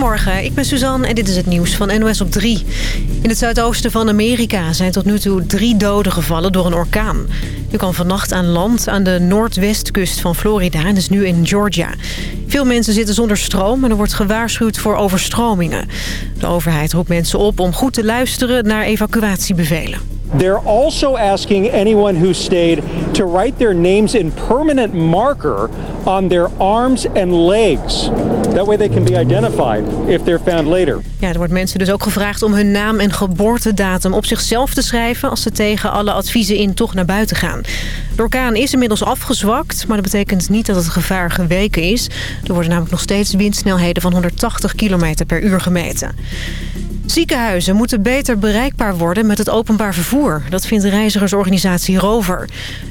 Goedemorgen, ik ben Suzanne en dit is het nieuws van NOS op 3. In het zuidoosten van Amerika zijn tot nu toe drie doden gevallen door een orkaan. U kan vannacht aan land aan de noordwestkust van Florida en is nu in Georgia. Veel mensen zitten zonder stroom en er wordt gewaarschuwd voor overstromingen. De overheid roept mensen op om goed te luisteren naar evacuatiebevelen. They're also asking anyone who stayed to write their names in permanent marker on their arms and legs. That way they can be identified if they're found later. Ja, er wordt mensen dus ook gevraagd om hun naam en geboortedatum op zichzelf te schrijven... als ze tegen alle adviezen in toch naar buiten gaan. De orkaan is inmiddels afgezwakt, maar dat betekent niet dat het gevaar geweken is. Er worden namelijk nog steeds windsnelheden van 180 km per uur gemeten. Ziekenhuizen moeten beter bereikbaar worden met het openbaar vervoer. Dat vindt de reizigersorganisatie Rover.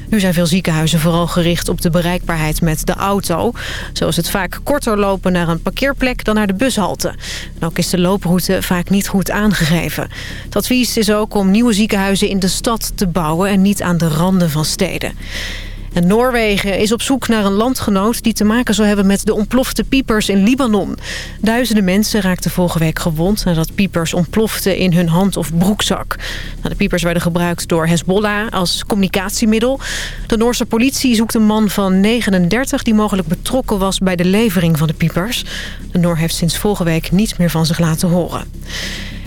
Nu zijn veel ziekenhuizen vooral gericht op de bereikbaarheid met de auto. Zo is het vaak korter lopen naar een parkeerplek dan naar de bushalte. Ook is de looproute vaak niet goed aangegeven. Het advies is ook om nieuwe ziekenhuizen in de stad te bouwen... en niet aan de randen van steden. En Noorwegen is op zoek naar een landgenoot die te maken zou hebben met de ontplofte piepers in Libanon. Duizenden mensen raakten vorige week gewond nadat piepers ontploften in hun hand of broekzak. Nou, de piepers werden gebruikt door Hezbollah als communicatiemiddel. De Noorse politie zoekt een man van 39 die mogelijk betrokken was bij de levering van de piepers. De Noor heeft sinds vorige week niets meer van zich laten horen.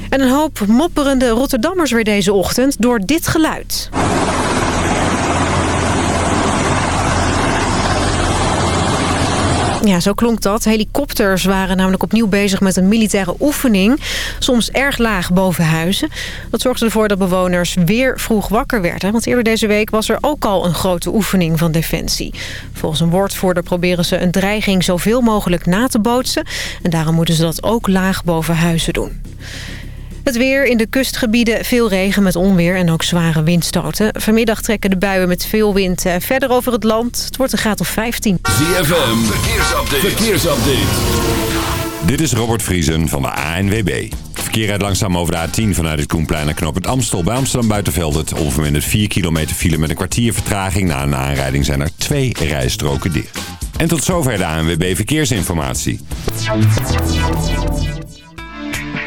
En een hoop mopperende Rotterdammers weer deze ochtend door dit geluid. Ja, zo klonk dat. Helikopters waren namelijk opnieuw bezig met een militaire oefening. Soms erg laag boven huizen. Dat zorgde ervoor dat bewoners weer vroeg wakker werden. Want eerder deze week was er ook al een grote oefening van Defensie. Volgens een woordvoerder proberen ze een dreiging zoveel mogelijk na te bootsen. En daarom moeten ze dat ook laag boven huizen doen. Het weer in de kustgebieden, veel regen met onweer en ook zware windstoten. Vanmiddag trekken de buien met veel wind eh, verder over het land. Het wordt een graad of 15. ZFM, verkeersupdate. verkeersupdate. Dit is Robert Vriesen van de ANWB. Verkeer rijdt langzaam over de A10 vanuit het Koenplein naar Knop het Amstel. Bij Amsterdam Buitenveldert onverminderd 4 kilometer file met een kwartier vertraging. Na een aanrijding zijn er twee rijstroken dicht. En tot zover de ANWB Verkeersinformatie.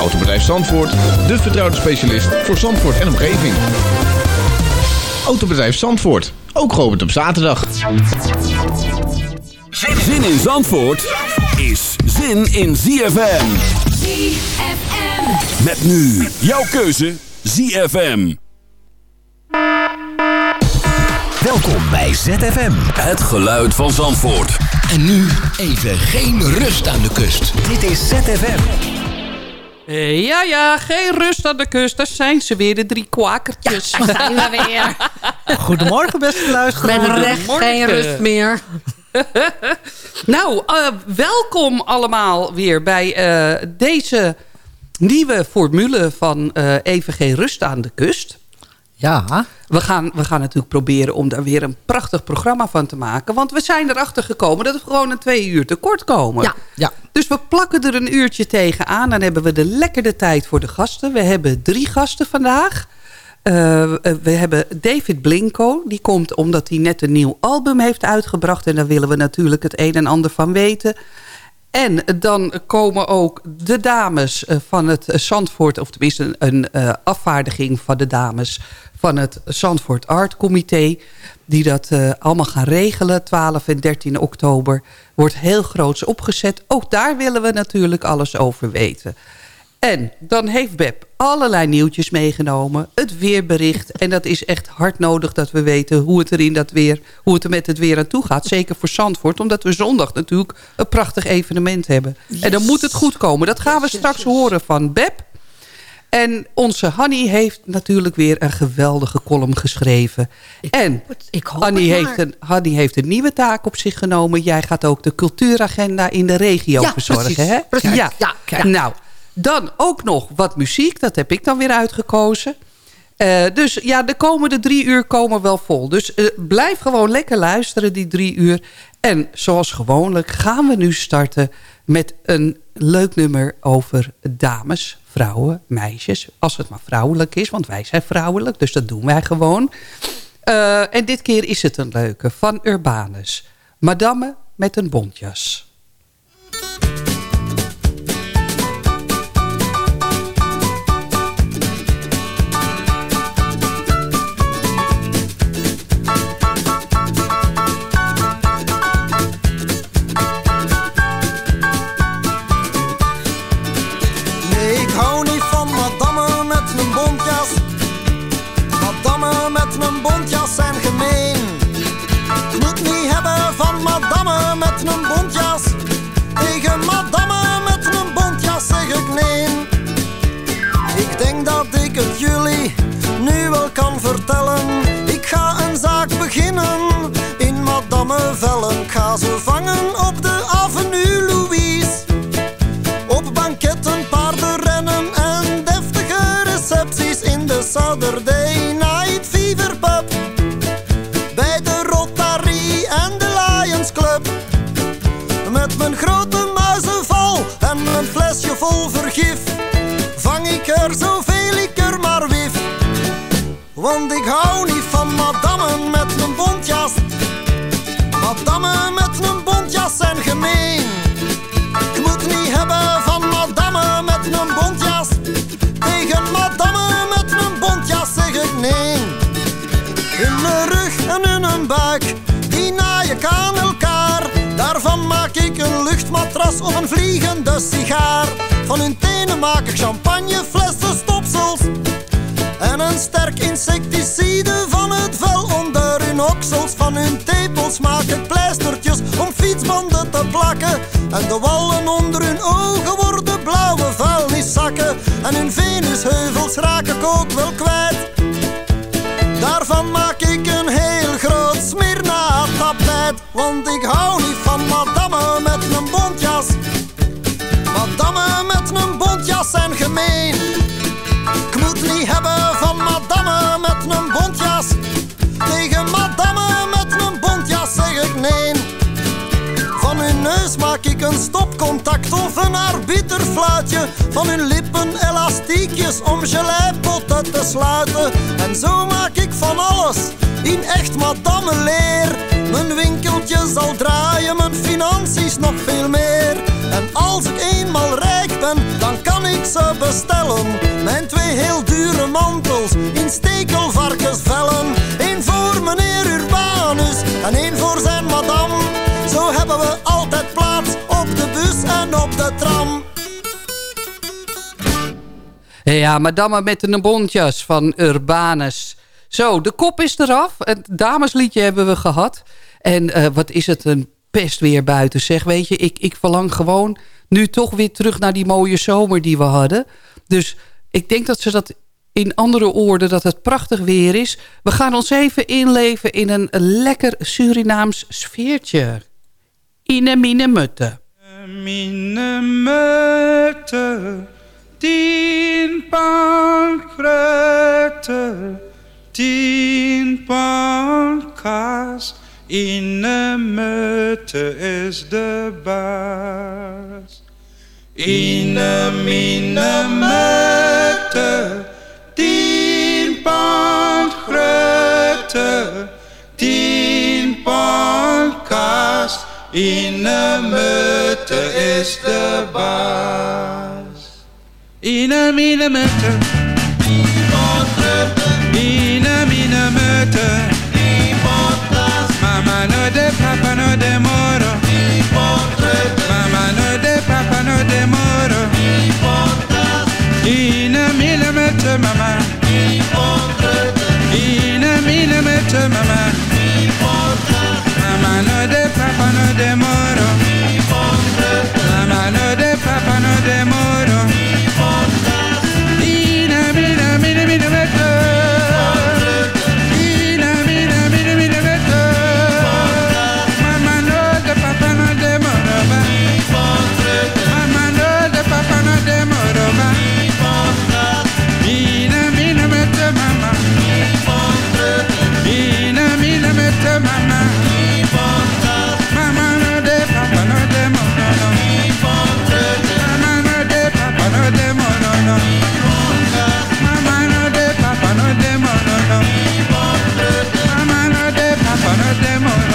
Autobedrijf Zandvoort, de vertrouwde specialist voor Zandvoort en omgeving. Autobedrijf Zandvoort, ook geopend op zaterdag. Zin in Zandvoort is zin in ZFM. ZFM. Met nu jouw keuze ZFM. Welkom bij ZFM. Het geluid van Zandvoort. En nu even geen rust aan de kust. Dit is ZFM. Eh, ja, ja, geen rust aan de kust. Daar zijn ze weer, de drie kwakertjes. Ja, zijn we weer. Goedemorgen, beste luisteraars. Met recht geen rust meer. nou, uh, welkom allemaal weer bij uh, deze nieuwe formule van uh, Even geen rust aan de kust. Ja. We gaan, we gaan natuurlijk proberen om daar weer een prachtig programma van te maken. Want we zijn erachter gekomen dat we gewoon een twee uur tekort komen. Ja, ja. Dus we plakken er een uurtje tegenaan. Dan hebben we de lekkere tijd voor de gasten. We hebben drie gasten vandaag. Uh, we hebben David Blinko. Die komt omdat hij net een nieuw album heeft uitgebracht. En daar willen we natuurlijk het een en ander van weten. En dan komen ook de dames van het Zandvoort... of tenminste een uh, afvaardiging van de dames van het Zandvoort Art Comité... die dat uh, allemaal gaan regelen. 12 en 13 oktober wordt heel groots opgezet. Ook daar willen we natuurlijk alles over weten. En dan heeft Beb allerlei nieuwtjes meegenomen. Het weerbericht. En dat is echt hard nodig dat we weten hoe het er, in dat weer, hoe het er met het weer aan toe gaat. Zeker voor Zandvoort. Omdat we zondag natuurlijk een prachtig evenement hebben. En dan moet het goed komen. Dat gaan we straks horen van Beb. En onze Hanny heeft natuurlijk weer een geweldige column geschreven. en ik hoop Hanny, heeft een, Hanny heeft een nieuwe taak op zich genomen. Jij gaat ook de cultuuragenda in de regio Ja, verzorgen. precies, hè? precies. Ja. Ja, kijk. Nou, dan ook nog wat muziek. Dat heb ik dan weer uitgekozen. Eh, dus ja, de komende drie uur komen wel vol. Dus eh, blijf gewoon lekker luisteren die drie uur. En zoals gewoonlijk gaan we nu starten met een leuk nummer over dames, vrouwen, meisjes. Als het maar vrouwelijk is, want wij zijn vrouwelijk. Dus dat doen wij gewoon. Eh, en dit keer is het een leuke van Urbanus. Madame met een bontjas. Kan vertellen. Ik ga een zaak beginnen in madame Vellen. Ga ze Want ik hou niet van madame met een bontjas. Madame met een bontjas zijn gemeen. Ik moet niet hebben van madame met een bontjas. Tegen madame met een bontjas zeg ik nee. In mijn rug en in een buik, die naai ik aan elkaar. Daarvan maak ik een luchtmatras of een vliegende sigaar. Van hun tenen maak ik champagneflessen plakken. En de wallen onder hun ogen worden blauwe vuilniszakken. En hun venusheuvels raak ik ook wel kwijt. Daarvan maak ik een heel groot Smyrna-tapijt. Want ik hou een stopcontact of een arbiterfluitje. Van hun lippen elastiekjes om geleipotten te sluiten. En zo maak ik van alles in echt madame leer. Mijn winkeltje zal draaien, mijn financiën nog veel meer. En als ik eenmaal rijk ben, dan kan ik ze bestellen. Mijn twee heel dure mantels in stekelvarkensvellen. De tram. Ja, madame met een bontjas van Urbanus. Zo, de kop is eraf. Het damesliedje hebben we gehad. En eh, wat is het een pest weer buiten, zeg. Weet je, ik, ik verlang gewoon nu toch weer terug naar die mooie zomer die we hadden. Dus ik denk dat ze dat in andere woorden, dat het prachtig weer is. We gaan ons even inleven in een lekker Surinaams sfeertje. Ine mine mutte. Mine mutte, tien pankruiden, tien pan kaas. Ine mutte is de baas. Ine mine mutte, tien pankruiden, tien pan kaas. Ine mutte is de baas. Ine mine mutte. Ine mine mutte. Mama no de papa no de moro. Mama no de papa no de moro. Ine millimeter mama Ine millimeter mama Mama no de papa no de moro Mama no de papa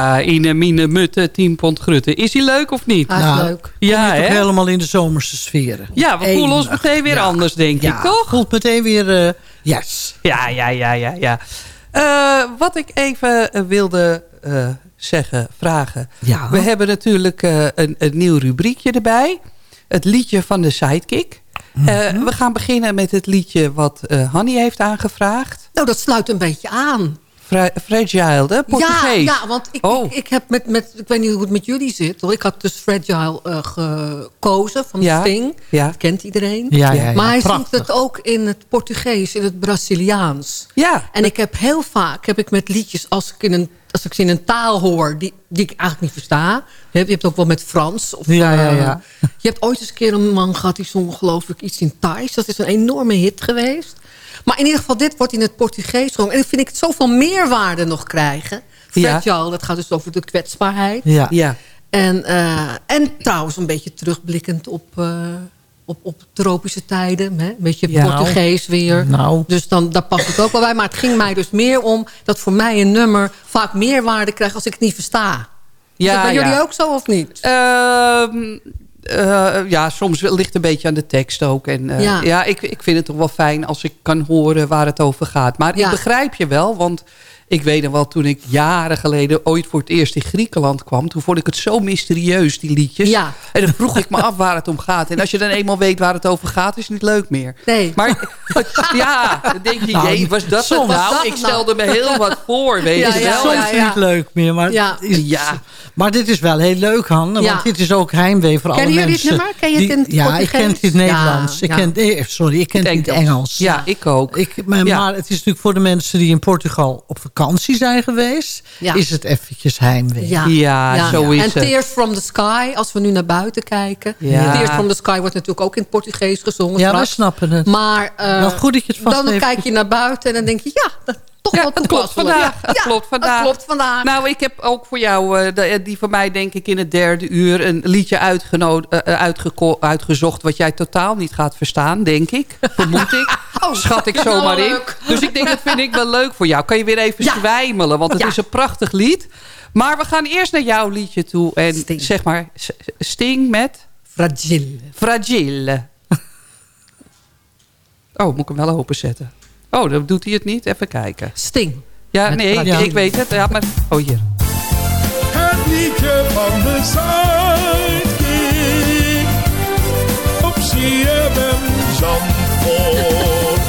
Ja, Ine, Mine, Mutte, 10 pond grutten. Is die leuk of niet? Ah, is leuk. Ja, hè? helemaal in de zomerse sferen. Ja, we voelen ons meteen weer Ja. anders, denk Ja, ik, toch? voelt meteen weer... eh, yes. Ja, ja, ja, ja, ja. Eh, wat ik even eh, wilde eh, zeggen, vragen. Ja. We hebben natuurlijk eh, een, een nieuw rubriekje erbij. Het liedje van de Sidekick. Eh, Mhm. we gaan beginnen met het liedje wat eh Hanny heeft aangevraagd. Nou, dat sluit een beetje aan. Fra Fragile, hè? Portugees. Ja, ja want ik, Oh. ik, ik heb met, met, ik weet niet hoe het met jullie zit. Hoor. Ik had dus Fragile eh, gekozen van Ja, Sting. ja. Dat kent iedereen. Ja, ja, ja, maar hij prachtig. zingt het ook in het Portugees, in het Braziliaans. Ja. En ik heb heel vaak, heb ik met liedjes, als ik, in een, als ik ze in een taal hoor die, die ik eigenlijk niet versta. Je hebt, je hebt ook wel met Frans. Of, Ja, ja, eh, ja. je hebt ooit eens een keer een man gehad die zong geloof ik iets in Thais. Dat is een enorme hit geweest. Maar in ieder geval, dit wordt in het Portugees gezongen. En dan vind ik het zoveel meerwaarde nog krijgen. Ja. Fragile, dat gaat dus over de kwetsbaarheid. Ja. Ja. En, eh, en trouwens een beetje terugblikkend op, eh, op, op tropische tijden. Hè? Een beetje Ja. Portugees weer. Nou. Dus dan, daar past het ook wel bij. Maar het ging mij dus meer om dat voor mij een nummer vaak meer waarde krijgt als ik het niet versta. Is dat bij ja. jullie ook zo of niet? Ehm, eh, ja, soms ligt het een beetje aan de tekst ook. En, eh, ja, Ja. ik, ik vind het toch wel fijn als ik kan horen waar het over gaat. Maar Ja. ik begrijp je wel, want ik weet nog wel toen ik jaren geleden ooit voor het eerst in Griekenland kwam. Toen vond ik het zo mysterieus, die liedjes. Ja. En dan vroeg ik me af waar het om gaat. En als je dan eenmaal weet waar het over gaat, is het niet leuk meer. Nee. Maar ja, dan denk je, Nou, jee, was dat het soms- nou? Dat Ik nou? stelde me heel wat voor, weet Ja, je ja, wel. ja, Soms niet leuk meer, maar, Ja. is, Ja. maar dit is wel heel leuk, Han. Want Ja. dit is ook heimwee voor alle Kennen jullie het mensen. nummer? Ken je het in het Ja, ik ken het in het Nederlands. Ja, ik ja. ken, eh, sorry, ik ken het in het Engels. Ja, ik ook. Ik, maar, Ja. maar het is natuurlijk voor de mensen die in Portugal op vakantie zijn geweest... Ja. is het eventjes heimwee. Ja, Ja, zo is en het. Tears from the Sky, als we nu naar buiten kijken. Ja. Tears from the Sky wordt natuurlijk ook in het Portugees gezongen. Ja, we snappen het. Maar eh, Wel goed dat je het vast dan even- kijk je naar buiten en dan denk je... ja, dat, toch Ja, wel het klopt vandaag. Het klopt vandaag. Het klopt vandaag. Nou, ik heb ook voor jou, eh, de- die van mij denk ik in het derde uur... een liedje uitgeno- eh, eh, uitgezocht wat jij totaal niet gaat verstaan, denk ik. Vermoed ik. Schat ik nou zomaar in. Dus ik denk, dat vind ik wel leuk voor jou. Kan je weer even Ja. zwijmelen, want het is een prachtig lied. Maar we gaan eerst naar jouw liedje toe. En Sting. zeg maar, Sting met Fragile. Fragile. Oh, moet ik hem wel openzetten? Oh, dan doet hij het niet. Even kijken. Sting. Ja, Met nee, ik weet het. Ja, maar... Oh, hier. Het liedje van de Zuidkiek op CFM Zandvoort.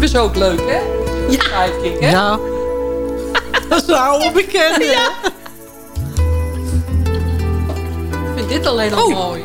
Die was ook leuk, hè? Ja. Sidekick, hè? Ja. Dat is een oude bekende. Ja. Ik vind dit alleen al Oh. mooi.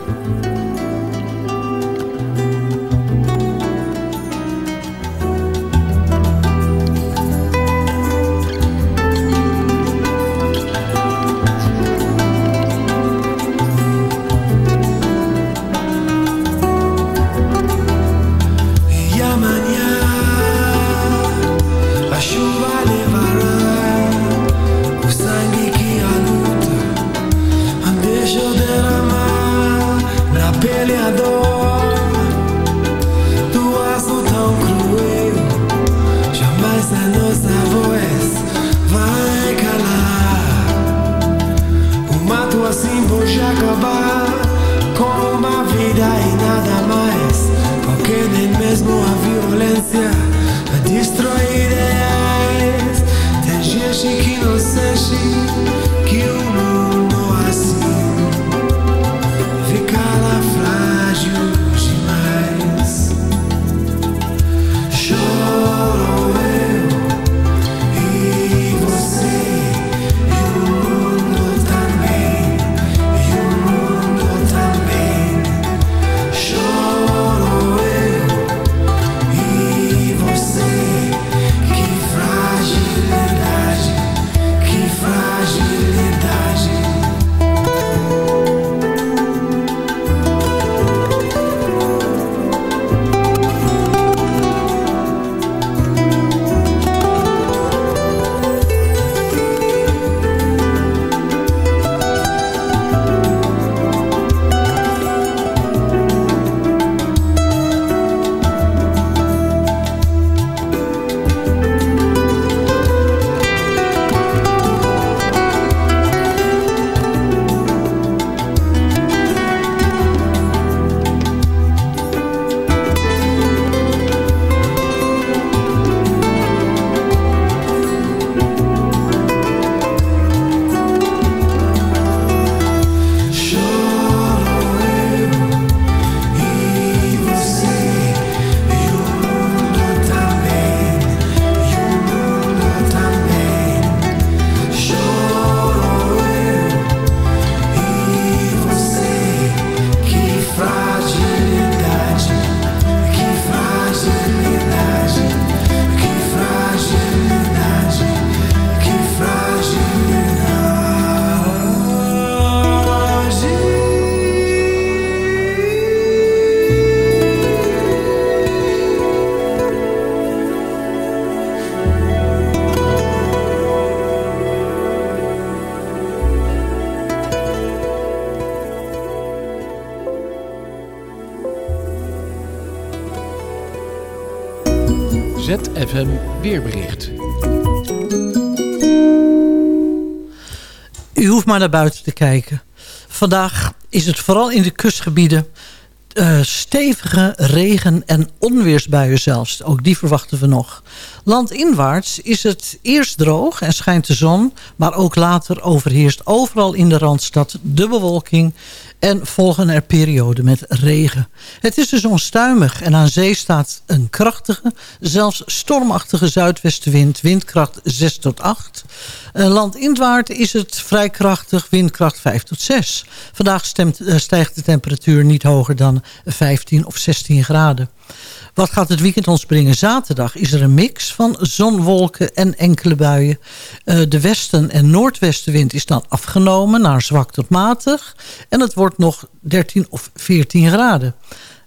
Weerbericht. U hoeft maar naar buiten te kijken. Vandaag is het vooral in de kustgebieden uh, stevige regen- en onweersbuien zelfs. Ook die verwachten we nog. Landinwaarts is het eerst droog en schijnt de zon... maar ook later overheerst overal in de Randstad de bewolking... en volgen er perioden met regen. Het is dus onstuimig en aan zee staat een krachtige... zelfs stormachtige zuidwestenwind, windkracht 6 tot 8... Landinwaarts is het vrij krachtig, windkracht 5 tot 6. Vandaag stemt, uh, stijgt de temperatuur niet hoger dan 15 of 16 graden. Wat gaat het weekend ons brengen? Zaterdag is er een mix van zon, wolken en enkele buien. Uh, de westen- en noordwestenwind is dan afgenomen naar zwak tot matig. En het wordt nog 13 of 14 graden.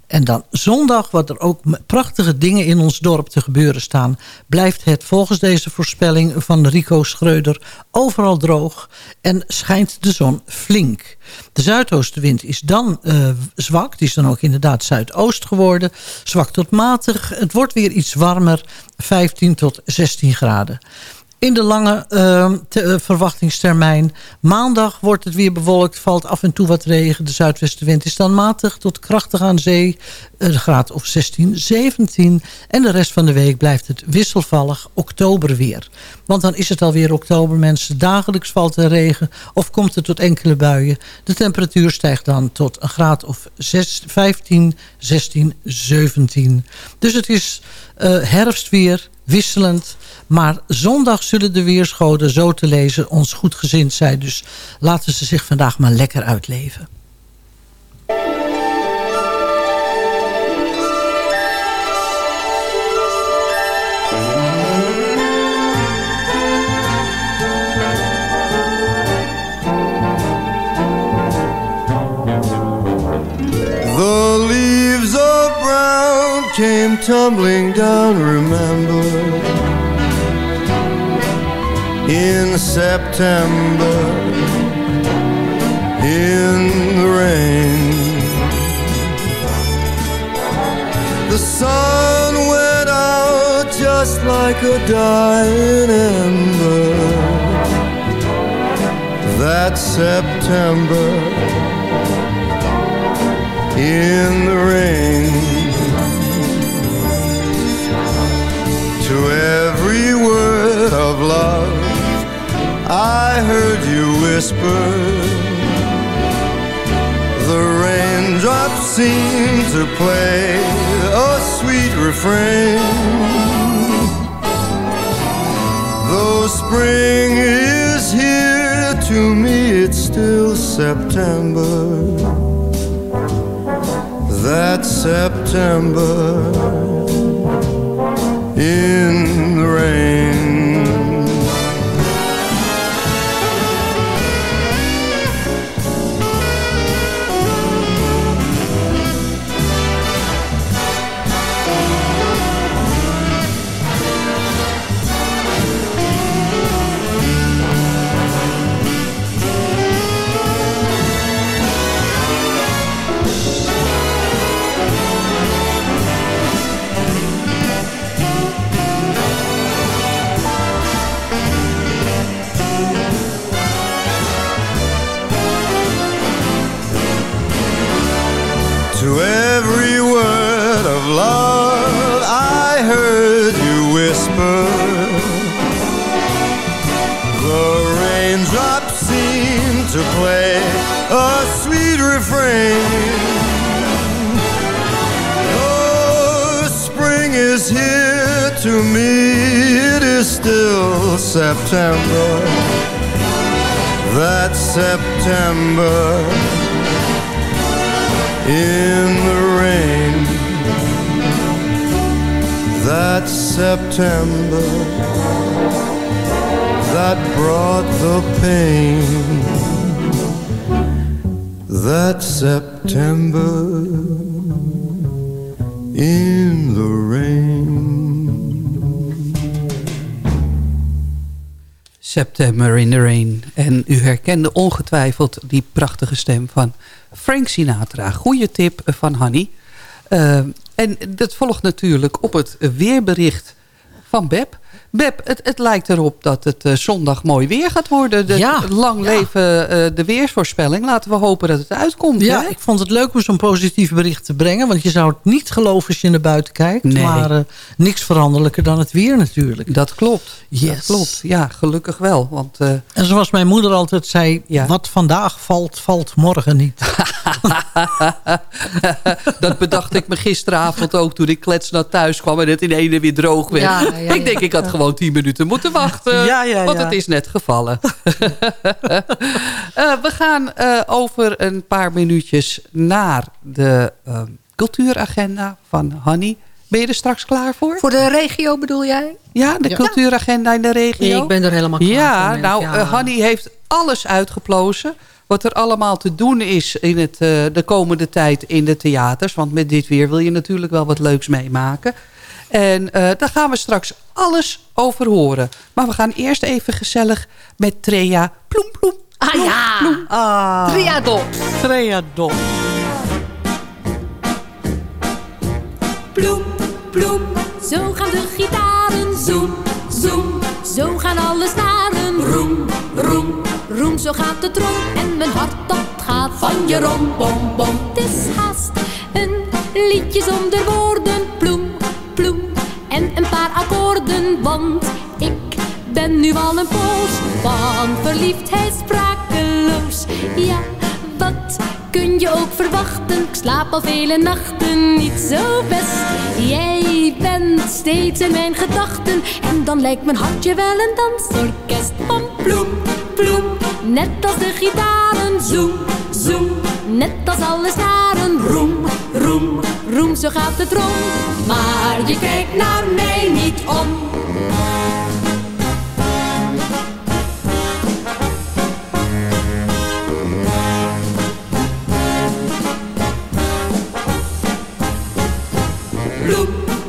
En dan zondag, wat er ook prachtige dingen in ons dorp te gebeuren staan... blijft het volgens deze voorspelling van Rico Schreuder overal droog... en schijnt de zon flink. De zuidoostenwind is dan uh, zwak. Die is dan ook inderdaad zuidoost geworden. Zwak tot matig. Het wordt weer iets warmer. 15 tot 16 graden in de lange te, uh, verwachtingstermijn. Maandag wordt het weer bewolkt, valt af en toe wat regen. De zuidwestenwind is dan matig tot krachtig aan zee. Een graad of 16, 17. En de rest van de week blijft het wisselvallig oktoberweer. Want dan is het alweer oktober, mensen. Dagelijks valt er regen of komt het tot enkele buien. De temperatuur stijgt dan tot een graad of 6, 15, 16, 17. Dus het is uh, herfstweer, wisselend. Maar zondag zullen de weerschoden zo te lezen ons goed gezind zijn. Dus laten ze zich vandaag maar lekker uitleven. Came tumbling down, remember in September in the rain. The sun went out just like a dying ember that September in the rain. Love. I heard you whisper. The raindrops seem to play a sweet refrain. Though spring is here to me it's still September. That September refrain Oh, spring is here to me It is still September. That September in the rain. That September that brought the pain. That September in the rain September in the Rain. En u herkende ongetwijfeld die prachtige stem van Frank Sinatra. Goeie tip van Hanny. Uh, en dat volgt natuurlijk op het weerbericht van Beb. Beb, het, het lijkt erop dat het eh, zondag mooi weer gaat worden. De, Ja. Lang Ja. leven eh, de weersvoorspelling. Laten we hopen dat het uitkomt. Ja, hè? ik vond het leuk om zo'n positief bericht te brengen. Want je zou het niet geloven als je naar buiten kijkt. Nee. Maar eh, niks veranderlijker dan het weer natuurlijk. Dat klopt. Yes. Dat klopt. Ja, gelukkig wel. Want En zoals mijn moeder altijd zei... Ja. wat vandaag valt, valt morgen niet. dat bedacht ik me gisteravond ook toen ik kletsnat thuis kwam en het in ene weer droog werd. Ik denk, ik had gewoon tien minuten moeten wachten. Ja, ja, Want ja. het is net gevallen. Eh, we gaan eh, over een paar minuutjes naar de eh, cultuuragenda van Hanny. Ben je er straks klaar voor? Voor de regio bedoel jij? Ja, de cultuuragenda in de regio. Ik ben er helemaal klaar Ja, voor. nou, Ja. eh, Hanny heeft alles uitgeplozen. Wat er allemaal te doen is in het, eh, de komende tijd in de theaters. Want met dit weer wil je natuurlijk wel wat leuks meemaken. En eh, daar gaan we straks alles over horen. Maar we gaan eerst even gezellig met Trea Ploem Ploem. Ah ja, Ah, Triadol. Triadol. Ploem, ploem, zo gaan de gitaren zoem, zoem. Zo gaan alle snaren roem, roem, roem. Zo gaat de trom en mijn hart dat gaat van je rom, bom, bom. Het is haast een liedje zonder woorden, En een paar akkoorden, want ik ben nu al een poos van verliefdheid sprakeloos. Ja, wat kun je ook verwachten? Ik slaap al vele nachten niet zo best. Jij bent steeds in mijn gedachten. En dan lijkt mijn hartje wel een dansorkest. Van ploem, ploem, net als de gitaren. Zoem, zoem, net als alle snaren. Roem, roem, roem, zo gaat het rond. Maar je kijkt naar mij niet om. Bloem,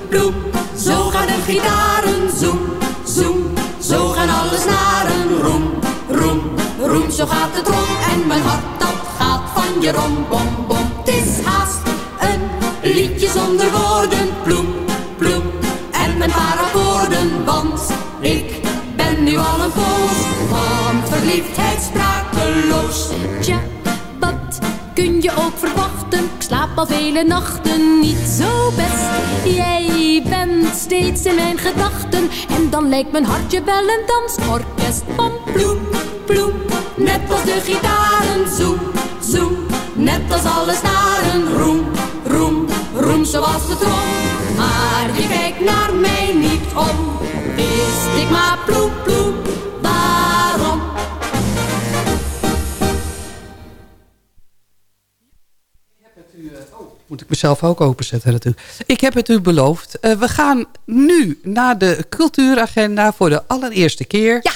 bloem, zo gaan de gitaren zoem, zoem. Zo gaan alle snaren roem, roem, roem. Zo gaat het rond en mijn hart dat gaat van je rom, al vele nachten niet zo best. Jij bent steeds in mijn gedachten. En dan lijkt mijn hartje wel een dansorkest. Van ploem, ploem, net als de gitaren. Zoem, zoem, net als alle snaren. Roem, roem, roem zoals de trom. Maar je kijkt naar mij niet om. Wist ik maar ploem, ploem, Moet ik mezelf ook openzetten natuurlijk. Ik heb het u beloofd. Eh, we gaan nu naar de cultuuragenda voor de allereerste keer. Ja.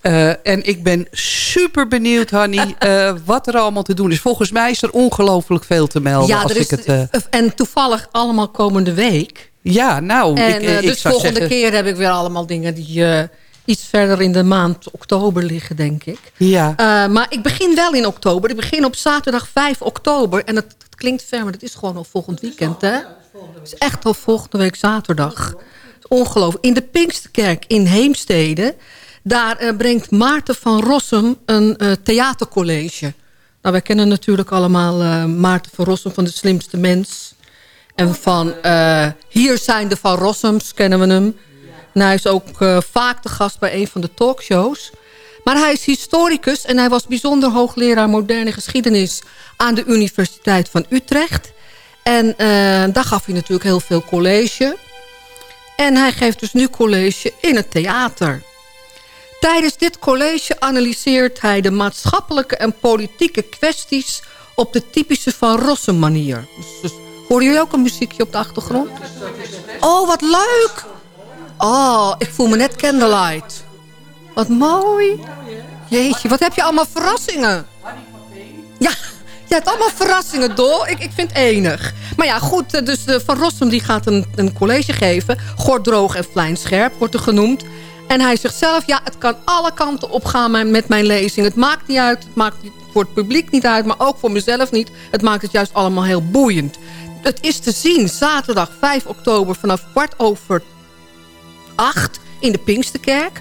Eh, en ik ben super benieuwd, Hanny, eh, wat er allemaal te doen is. Volgens mij is er ongelooflijk veel te melden. Ja, als er is, ik het, en toevallig allemaal komende week. ja, nou, En ik, ik dus volgende zeggen... keer heb ik weer allemaal dingen die iets verder in de maand oktober liggen, denk ik. Ja, Eh, maar ik begin wel in oktober. Ik begin op zaterdag 5 oktober. En het, het klinkt ver, maar dat is gewoon al volgend weekend, hè? Het is echt al volgende week zaterdag. Ongelooflijk. In de Pinksterkerk in Heemstede... daar eh, brengt Maarten van Rossum een eh, theatercollege. Nou, wij kennen natuurlijk allemaal Maarten van Rossum van De Slimste Mens... En van Hier zijn de Van Rossums kennen we hem. En hij is ook eh, vaak de gast bij een van de talkshows. Maar hij is historicus en hij was bijzonder hoogleraar moderne geschiedenis... aan de Universiteit van Utrecht. En eh, daar gaf hij natuurlijk heel veel college. En hij geeft dus nu college in het theater. Tijdens dit college analyseert hij de maatschappelijke en politieke kwesties... op de typische Van Rossum manier. Dus, dus, horen jullie ook een muziekje op de achtergrond? Oh, wat leuk! Oh, ik voel me net candlelight. Wat mooi. Jeetje, wat heb je allemaal verrassingen? Ja, je hebt allemaal verrassingen, Dol. Ik, ik vind het enig. Maar ja, goed, eh, dus eh, Van Rossum die gaat een, een college geven. Gordroog en vlijnscherp wordt er genoemd. En hij zegt zelf, ja, het kan alle kanten opgaan met mijn lezing. Het maakt niet uit, het maakt voor het publiek niet uit... maar ook voor mezelf niet. Het maakt het juist allemaal heel boeiend. Het is te zien zaterdag 5 oktober vanaf kwart over acht in de Pinksterkerk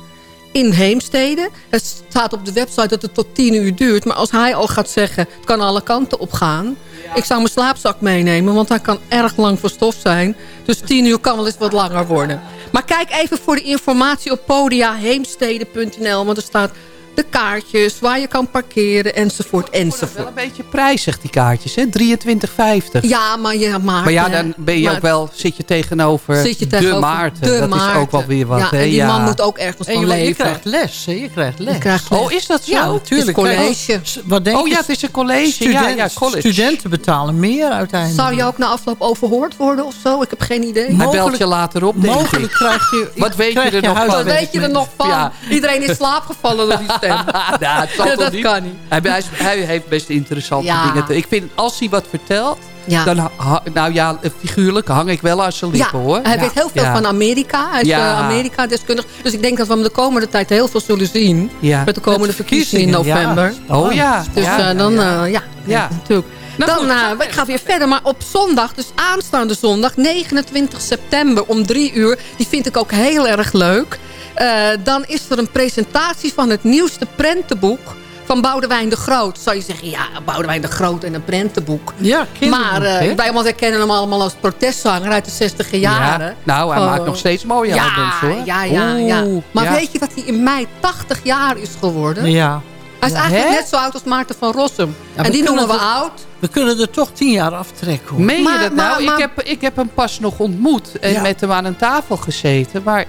in Heemstede. Het staat op de website dat het tot tien uur duurt. Maar als hij al gaat zeggen, het kan alle kanten op gaan. Ik zou mijn slaapzak meenemen, want hij kan erg lang van stof zijn. Dus tien uur kan wel eens wat langer worden. Maar kijk even voor de informatie op podiaheemstede.nl. Want er staat de kaartjes, waar je kan parkeren, enzovoort, Wel enzovoort. een beetje prijzig die kaartjes, hè? 23,50. Ja, maar je maakt... Maar ja, dan ben je maar ook wel, zit je tegenover, zit je de Maarten. de dat is Maarten. ook wel weer wat. Ja, hè? en die ja. man moet ook ergens En van je, je leven. krijgt les, hè? Je krijgt les. Je krijgt les. Oh, is dat zo? Ja, natuurlijk. Het is college. S- Wat denk Oh je? ja, het is een college. ja, ja, college. Studenten betalen meer uiteindelijk. Zou je ook na afloop overhoord worden of zo? Ik heb geen idee. Hij belt je later op, denk Mogelijk ik. krijg je... Wat weet je er nog van? Wat weet je er nog van? Ja. Iedereen is slaapgevallen door die stem. Ja, het zal Ja, toch dat niet? kan niet. Hij, hij, heeft best interessante Ja. dingen. Te, ik vind, als hij wat vertelt, Ja. dan, nou ja, figuurlijk hang ik wel aan zijn Ja, lippen, hoor. hij Ja. weet heel veel Ja. van Amerika. Hij is Ja. eh, Amerika-deskundig. Dus ik denk dat we hem de komende tijd heel veel zullen zien. Ja. Met de komende Met verkiezingen in ja. november. Oh ja. Dus ja. eh, dan, eh, ja, Ja. natuurlijk. Nou, dan, eh, ga ik ga weer verder. Maar op zondag, dus aanstaande zondag, 29 september om drie uur. Die vind ik ook heel erg leuk. Eh, dan is er een presentatie van het nieuwste prentenboek van Boudewijn de Groot. Zou je zeggen, ja, Boudewijn de Groot en een prentenboek. Ja, Maar eh, hè? wij allemaal herkennen hem allemaal als protestzanger uit de 60 jaren. Ja. Nou, hij Oh. maakt nog steeds mooie ja, albums, hoor. Ja, ja, ja. Maar ja. weet je dat hij in mei 80 jaar is geworden? Ja. Hij is Ja, eigenlijk hè? net zo oud als Maarten van Rossum. Ja, en die noemen we oud. We kunnen er toch tien jaar aftrekken. Hoor. Meen je Maar- dat maar- nou? maar- ik, heb, ik heb hem pas nog ontmoet en Ja. met hem aan een tafel gezeten. Maar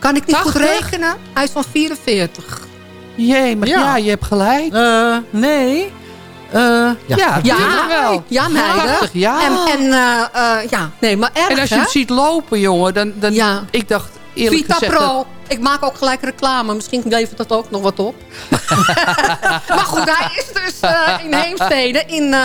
Kan ik niet goed 80? rekenen? Hij is van 44. jee, maar ja, Ja. je hebt gelijk. Eh, nee. Eh, ja. Ja, Ja, wel. ja meiden. 80 jaar. En, en eh, eh, ja, nee, maar erg, En als je hè? hem ziet lopen, jongen, dan... dan Ja. Ik dacht eerlijk Vita gezegd... Pro. dat- Ik maak ook gelijk reclame. Misschien levert dat ook nog wat op. maar goed, hij is dus eh, in Heemstede in eh,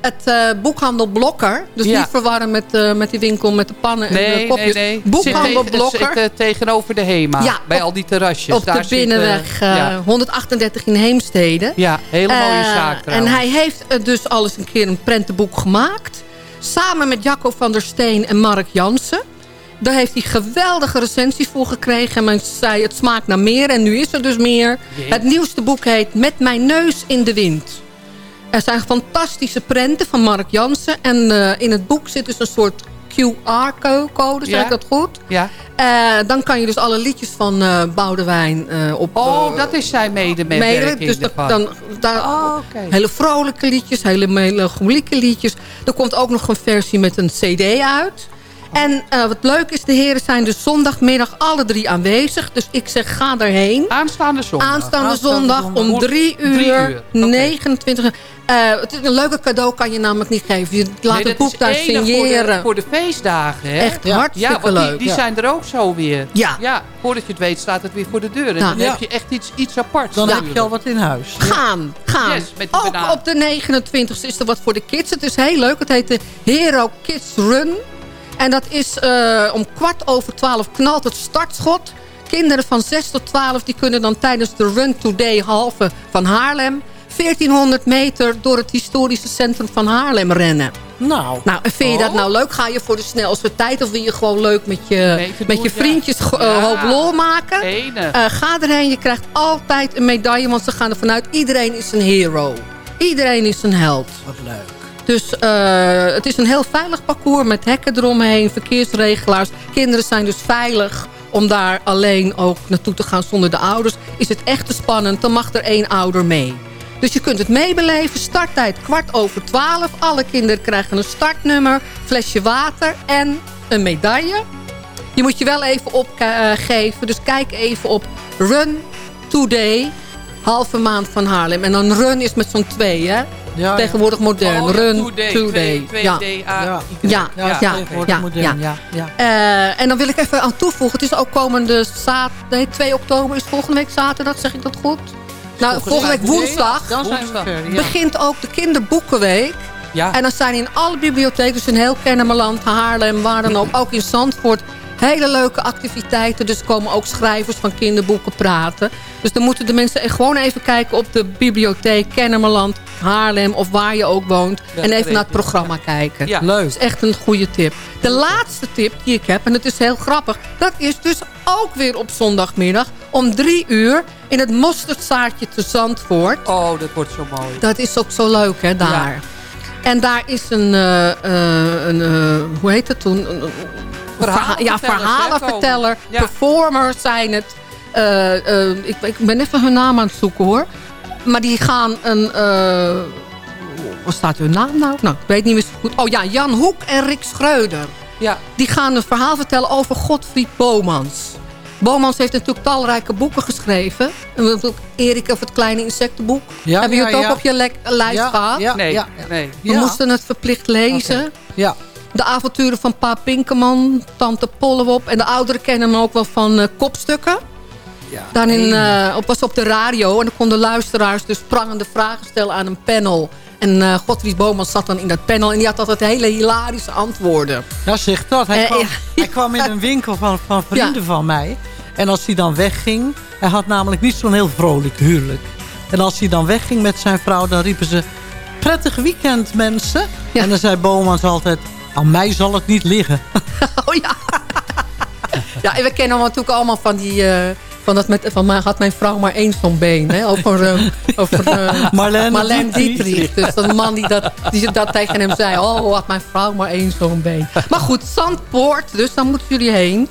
het eh, boekhandel Blokker. Dus Ja. niet verwarren met, met die winkel met de pannen en de Nee, nee, kopjes. nee. Boekhandel Zit, Blokker. zit, tegenover de HEMA. Ja, bij op- al die terrasjes. op Daar de binnenweg eh, ja. 138 in Heemstede. ja, hele mooie zaak En hij heeft dus al eens een keer een prentenboek gemaakt. Samen met Jacco van der Steen en Mark Jansen. Daar heeft hij geweldige recensies voor gekregen. En men zei, het smaakt naar meer. En nu is er dus meer. Het nieuwste boek heet Met mijn neus in de wind. Er zijn fantastische prenten van Mark Jansen. En eh, in het boek zit dus een soort QR-code, zeg Ja. ik dat goed? Ja. Eh, dan kan je dus alle liedjes van eh Boudewijn eh, op... Oh, dat is zijn mede. medewerking Dus dat, dan, daar, Oh. Hele vrolijke liedjes, hele melancholieke liedjes. Er komt ook nog een versie met een cd uit. En eh, wat leuk is, de heren zijn dus zondagmiddag alle drie aanwezig. Dus ik zeg, ga daarheen. Aanstaande zondag. Aanstaande Aanstaande zondag zondag. om drie uur, Drie uur, oké. 29. Eh, het is een leuke cadeau kan je namelijk niet geven. Je laat Nee, het boek daar enig Voor de, signeren. voor de feestdagen, hè? Echt Ja. hartstikke Ja, want die, leuk. die Ja. zijn er ook zo weer. Ja. ja. Voordat je het weet staat het weer voor de deur. En Ja. dan Ja. heb je echt iets, iets aparts. Dan heb je al wat in huis. Gaan, gaan. Yes, met die Ook banaan. op de 29e is er wat voor de kids. Het is heel leuk. Het heet de Hero Kids Run. En dat is eh, om kwart over twaalf knalt het startschot. Kinderen van 6 tot 12 die kunnen dan tijdens de Run Today halve van Haarlem... 1400 meter door het historische centrum van Haarlem rennen. Nou, Nou, en vind je dat Oh. nou leuk? Ga je voor de snelste tijd? Of wil je gewoon leuk met je, met doen, je vriendjes eh, Ja. hoop lol maken? Eh, ga erheen, je krijgt altijd een medaille, want ze gaan ervan uit... iedereen is een hero. Iedereen is een held. wat leuk. Dus eh, het is een heel veilig parcours met hekken eromheen, verkeersregelaars. Kinderen zijn dus veilig om daar alleen ook naartoe te gaan zonder de ouders. Is het echt te spannend, dan mag er één ouder mee. Dus je kunt het meebeleven. Starttijd kwart over twaalf. Alle kinderen krijgen een startnummer, flesje water en een medaille. Je moet je wel even opgeven. Dus kijk even op Run Today. Halve maand van Haarlem. En dan run is met zo'n twee, hè? Ja, Tegenwoordig modern. Oh, ja, run Today. Today. Twee- Ja. Ja. Ja, Ja, ja. Eh, en dan wil ik even aan toevoegen. Het is ook komende zaterdag. Nee, 2 oktober is volgende week zaterdag. Zeg ik dat goed? Nou, volgende week woensdag Dan zijn we Woensdag. verder, ja. begint ook de kinderboekenweek. Ja. En dan zijn in alle bibliotheken, dus in heel Kennemerland, Haarlem, waar dan ook, ook in Zandvoort, Hele leuke activiteiten. Dus er komen ook schrijvers van kinderboeken praten. Dus dan moeten de mensen echt gewoon even kijken op de bibliotheek Kennemerland, Haarlem of waar je ook woont. Ja, en even naar het programma kijken. Ja. Dat is echt een goede tip. De laatste tip die ik heb, en het is heel grappig... dat is dus ook weer op zondagmiddag om drie uur... in het mosterdzaadje te Zandvoort. Oh, dat wordt zo mooi. Dat is ook zo leuk, hè, daar. En daar is een, eh, eh, een eh, hoe heet het toen? Verhalenvertellers, ja, verhalenverteller. Ja. Performers zijn het. Eh, eh, ik, ik ben even hun naam aan het zoeken, hoor. Maar die gaan een... eh, wat staat hun naam nou? Nou, ik weet niet meer zo goed. Oh ja, Jan Hoek en Rick Schreuder. Ja. Die gaan een verhaal vertellen over Godfried Bomans. Bomans heeft natuurlijk talrijke boeken geschreven. Erik of het kleine insectenboek. Ja, Hebben jullie ja, het ook ja. op je lek- lijst Ja, gehad? ja, Nee, ja. nee. We Ja. moesten het verplicht lezen. Ja. De avonturen van Pa Pinkeman, Tante Pollewop. En de ouderen kennen hem ook wel van eh, kopstukken. Ja. Daarin eh, op, was op de radio. En dan konden luisteraars dus prangende vragen stellen aan een panel. En eh Godfried Bomans zat dan in dat panel. En die had altijd hele hilarische antwoorden. Ja, zeg dat. Hij, Eh, kwam, ja. hij kwam in een winkel van, van vrienden van mij. En als hij dan wegging... Hij had namelijk niet zo'n heel vrolijk huwelijk. En als hij dan wegging met zijn vrouw... dan riepen ze... Prettig weekend, mensen. En dan zei Bomans altijd... Aan mij zal het niet liggen. Oh ja. ja, en we kennen hem natuurlijk allemaal van die... eh, van dat met, van had mijn vrouw maar één zo'n been. Hè? Over, eh, over Marlene Marlene Dietrich. Dietrich. Dus dat man die dat, die dat tegen hem zei. Oh, had mijn vrouw maar één zo'n been. Maar goed, Zandpoort. Dus daar moeten jullie heen.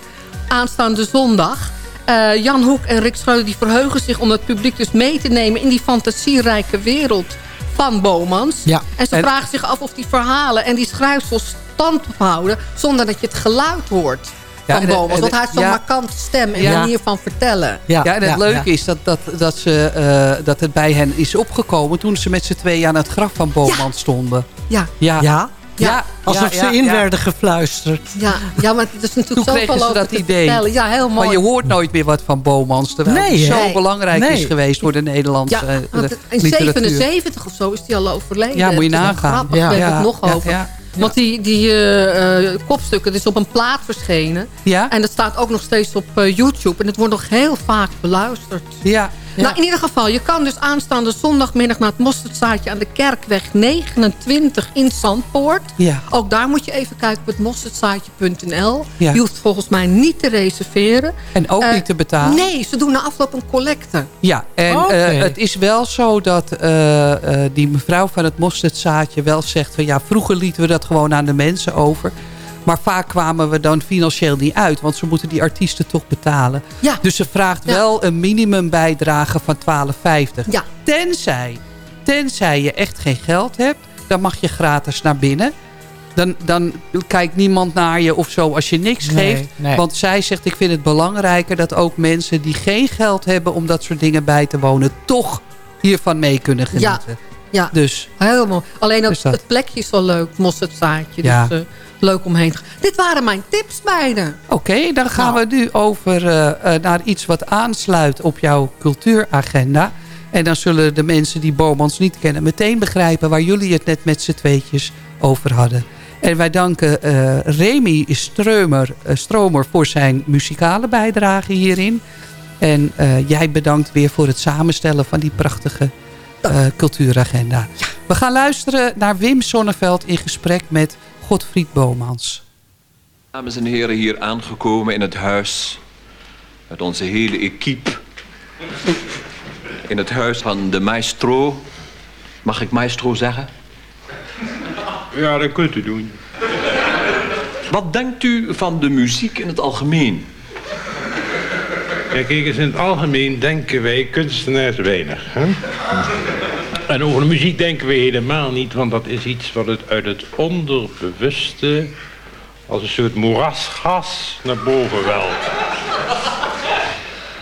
Aanstaande zondag. Eh, Jan Hoek en Rick Schreuder die verheugen zich om het publiek dus mee te nemen... in die fantasierijke wereld van Bomans. Ja. En ze En- vragen zich af of die verhalen en die schrijfsels stand houden... zonder dat je het geluid hoort van en- Bomans. en- Want hij heeft zo'n ja. markante stem en Ja. manier van vertellen. Ja, en het ja, leuke ja. is dat, dat, dat, ze, eh, dat het bij hen is opgekomen... toen ze met z'n tweeën aan het graf van Boman stonden. Ja. Ja. Ja? Ja. Alsof ja, ze in ja. werden gefluisterd. Ja, ja, maar het is Toen natuurlijk kregen zoveel ze dat idee. vertellen. Ja, heel mooi. Maar je hoort nooit meer wat van Bomans. Terwijl Nee, hij zo belangrijk Nee. is geweest voor de Nederlandse ja, eh, want het- in literatuur. 77 of zo is hij al overleden. Ja, moet je Het nagaan. Grappig, Ja. ik het nog ja, over. Ja. Want die, die eh, eh, kopstukken, het is op een plaat verschenen. Ja? En dat staat ook nog steeds op eh, YouTube. En het wordt nog heel vaak beluisterd. Ja. Nou, in ieder geval, je kan dus aanstaande zondagmiddag... naar het mosterdzaadje aan de Kerkweg 29 in Zandpoort. Ja. Ook daar moet je even kijken op het mosterdzaadje.nl. Ja. Je hoeft volgens mij niet te reserveren. En ook Eh, niet te betalen? Nee, ze doen na afloop een collecte. Ja, en eh, het is wel zo dat eh, die mevrouw van het mosterdzaadje wel zegt... van ja, vroeger lieten we dat gewoon aan de mensen over. Maar vaak kwamen we dan financieel niet uit. Want ze moeten die artiesten toch betalen. Ja. Dus ze vraagt Ja. wel een minimumbijdrage van 12,50. Ja. Tenzij, tenzij je echt geen geld hebt, dan mag je gratis naar binnen. Dan, dan kijkt niemand naar je of zo als je niks Nee, geeft. nee. Want zij zegt, ik vind het belangrijker dat ook mensen die geen geld hebben om dat soort dingen bij te wonen, toch hiervan mee kunnen genieten. Ja, Dus helemaal. Alleen ook Dus het plekje is wel leuk, het mosterdzaadje. Ja. Dus eh, leuk omheen. Dit waren mijn tips beiden. Oké, dan gaan Nou. we nu over eh, eh, naar iets wat aansluit op jouw cultuuragenda. En dan zullen de mensen die Bomans niet kennen meteen begrijpen... waar jullie het net met z'n tweetjes over hadden. En wij danken eh, Remy Streumer, Stromer voor zijn muzikale bijdrage hierin. En jij bedankt weer voor het samenstellen van die prachtige eh, cultuuragenda. We gaan luisteren naar Wim Sonneveld in gesprek met Godfried Bomans. Dames en heren, hier aangekomen in het huis met onze hele equipe. In het huis van de maestro. Mag ik maestro zeggen? Ja, dat kunt u doen. Wat denkt u van de muziek in het algemeen? Ja, kijk eens, in het algemeen denken wij kunstenaars weinig. Hè? En over de muziek denken we helemaal niet, want dat is iets wat het uit het onderbewuste als een soort moerasgas naar boven welt.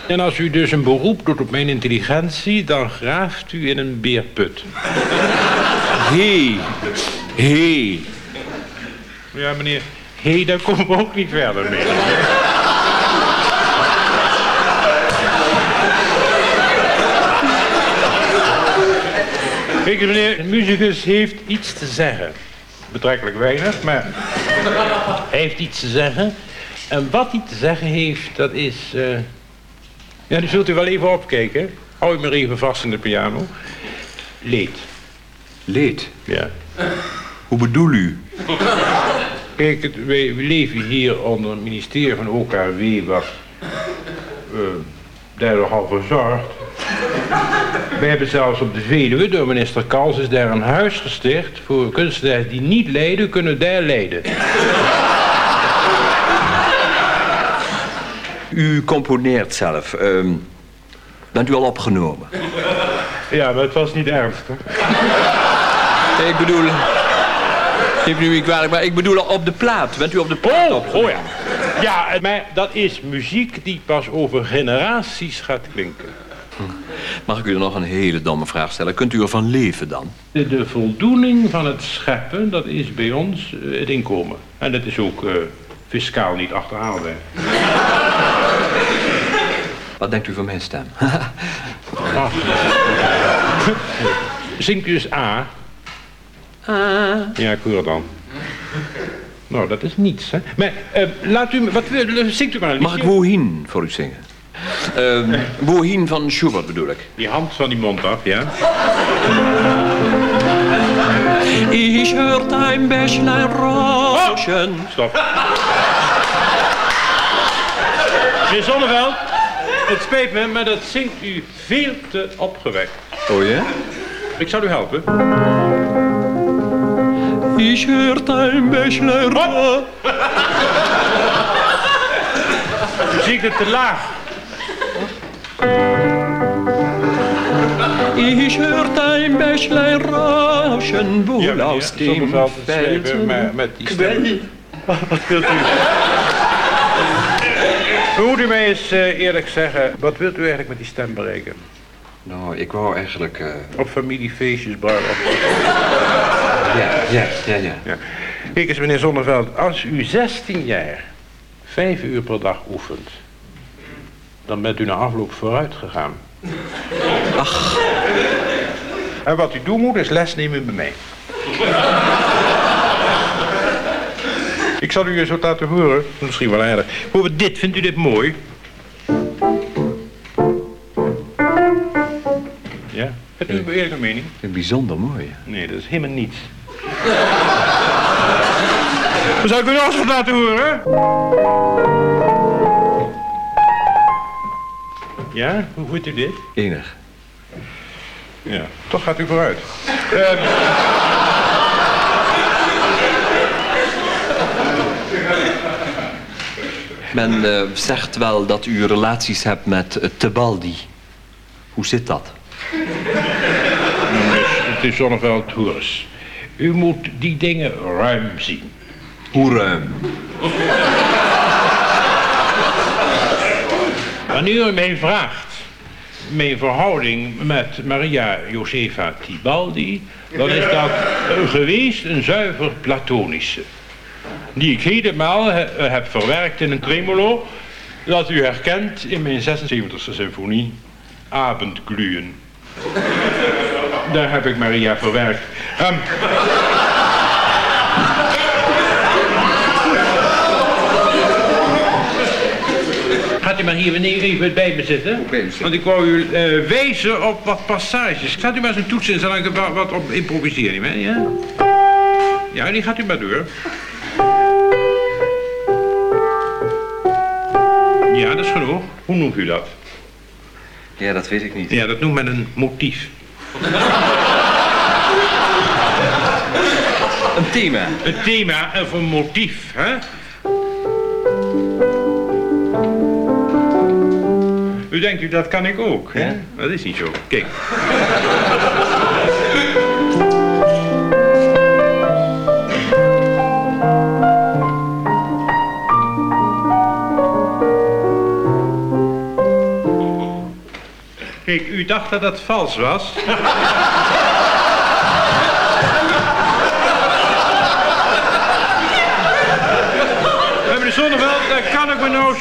En als u dus een beroep doet op mijn intelligentie, dan graaft u in een beerput. Hé, hé. Ja, meneer, hé, daar komen we ook niet verder mee. Kijk, meneer, een muzikus heeft iets te zeggen. Betrekkelijk weinig, maar hij heeft iets te zeggen. En wat hij te zeggen heeft, dat is... eh, Ja, nu zult u wel even opkijken. Hou je maar even vast in de piano. Leed. Leed? Ja. Hoe bedoel u? Kijk, wij, leven hier onder het ministerie van OKW, wat eh daar nogal voor Wij hebben zelfs op de Veluwe, door minister Kals, is daar een huis gesticht voor kunstenaars die niet lijden, kunnen daar lijden. U componeert zelf. ehm, bent u al opgenomen? Ja, maar het was niet ernstig. Ik bedoel... Neem nu niet kwalijk, maar ik bedoel op de plaat. Bent u op de plaat Oh, oh ja. Ja, maar dat is muziek die pas over generaties gaat klinken. Mag ik u nog een hele domme vraag stellen? Kunt u ervan leven dan? De, de voldoening van het scheppen, dat is bij ons eh, het inkomen. En dat is ook eh, fiscaal niet achterhaalbaar. Wat denkt u van mijn stem? Ach. Zingt u eens A? Ja, ik hoor het dan. Nou, dat is niets, hè. Maar eh, laat u... Wat, zingt u maar een Mag ik liedje? Wohin voor u zingen? Ehm Wohin van Schubert bedoel ik. Die hand van die mond af, ja? Ich hört ein Bächlein rauschen. Stop. Meneer Zonneveld, het spijt me, maar dat zingt u veel te opgewekt. Oh ja? Ik zal u helpen. Ich hört ein Bächlein rauschen. U zingt het te laag. Ich hört ein Bächlein rauschen, wohl Ja, aus dem Felsen. met, met die Quell. stem. Wat wilt u? Moet u mij eens eh, eerlijk zeggen, wat wilt u eigenlijk met die stem bereiken? Nou, ik wou eigenlijk... eh, Op familiefeestjes, bruiloften. ja, ja, ja, ja. Ja. Kijk eens, meneer Zonneveld, als u 16 jaar vijf uur per dag oefent, dan bent u na afloop vooruit gegaan. Ach. En wat u doen moet, is les nemen bij mij. Ik zal u eens wat laten horen. Misschien wel aardig. Bijvoorbeeld dit, vindt u dit mooi? Ja? Hebt u een eerlijke mening? Bijzonder mooi. Nee, dat is helemaal niets. Dan zou ik u nog eens wat laten horen? Ja, hoe vindt u dit? Enig. Ja, toch gaat u vooruit. Ehm. Men eh, zegt wel dat u relaties hebt met eh, Tebaldi. Hoe zit dat? het is Zonneveld Hoers. U moet die dingen ruim zien. Hoe ruim? Wanneer u mij vraagt mijn verhouding met Maria Josefa Tibaldi, dan is dat geweest een zuiver platonische. Die ik helemaal he- heb verwerkt in een tremolo dat u herkent in mijn 76e symfonie, Abendglühen. Daar heb ik Maria verwerkt. Ehm, maar hier beneden even bij me zitten. Want ik wou u eh, wijzen op wat passages. Gaat u maar eens een toets in, zal ik er wat, wat op improviseren, hè? Ja? ja, die gaat u maar door. Ja, dat is genoeg. Hoe noemt u dat? Ja, dat weet ik niet. Ja, dat noemt men een motief. Een thema. Een thema of een motief, hè? U denkt u, dat kan ik ook, hè? Dat is niet zo. Kijk. Kijk, u dacht dat dat vals was.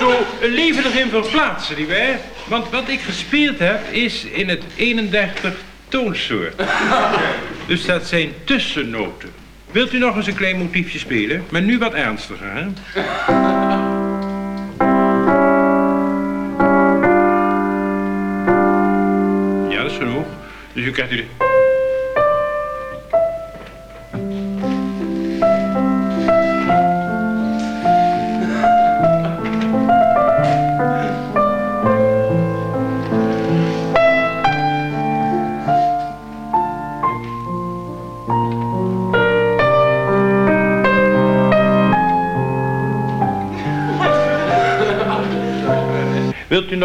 zo levendig in verplaatsen, wij. Want wat ik gespeeld heb, is in het 31 toonsoort. dus dat zijn tussennoten. Wilt u nog eens een klein motiefje spelen? Maar nu wat ernstiger, hè? Ja, dat is genoeg. Dus u krijgt u de...